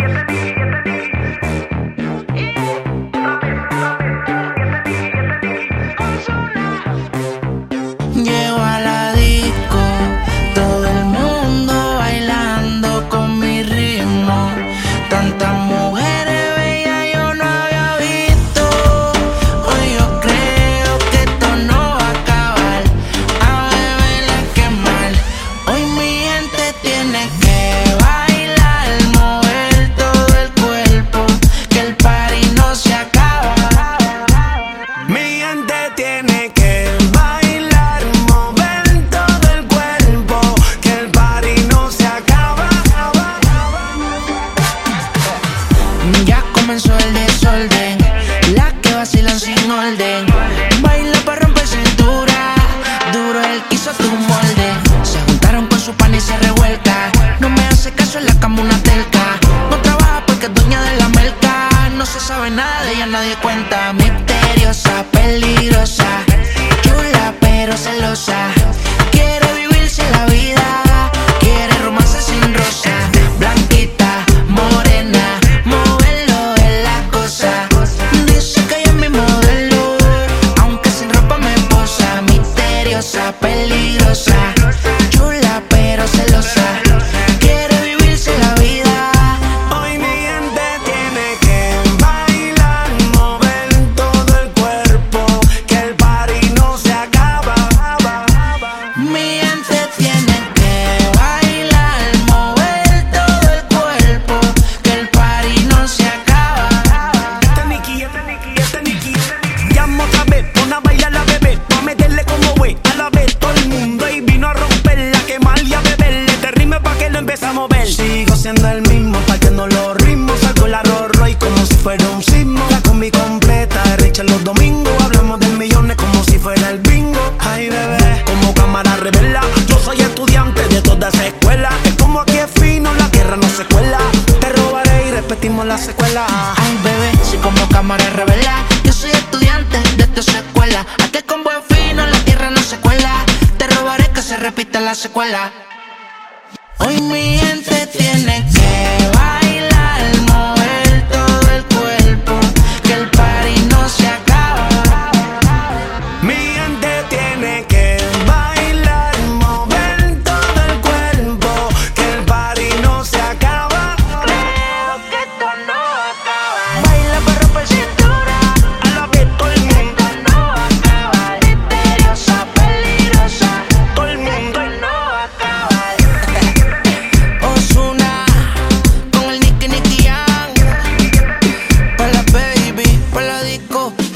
Yeah. comenzó el desorden. Las que vacilan sin orden. Baila para romper cintura. Duro él hizo tu molde. Se juntaron con su pan y se revuelca. No me hace caso en la cama una telca. No trabaja porque es dueña de la merca. No se sabe nada de ella, nadie cuenta. Misteriosa, peligrosa. Chula pero celosa fuera un sismo. La combi completa, richa los domingos. Hablamos de millones como si fuera el bingo. Ay, bebé, como cámara revela. Yo soy estudiante de toda esa escuela. Es como aquí es fino, la tierra no se cuela. Te robaré y repetimos la secuela. Ay, bebé, si como cámara revela. Yo soy estudiante de toda esa escuela. Hasta con buen fino, la tierra no se cuela. Te robaré que se repita la secuela. Hoy mi gente tiene rico.